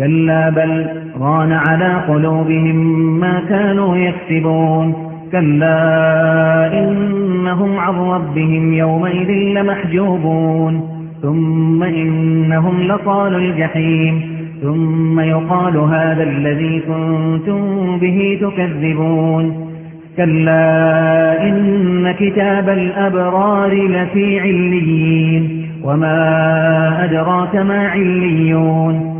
كلا بل ران على قلوبهم ما كانوا يكسبون كلا إنهم عن ربهم يومئذ لمحجوبون ثم إنهم لطال الجحيم ثم يقال هذا الذي كنتم به تكذبون كلا إن كتاب الأبرار لفي عليين وما أدراك ما عليون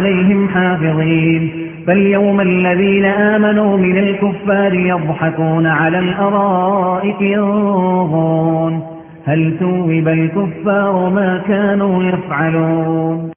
عليهم حافظين. فاليوم الذين آمنوا من الكفار يضحكون على الأرائك ينظرون. هل توب الكفار ما كانوا يفعلون؟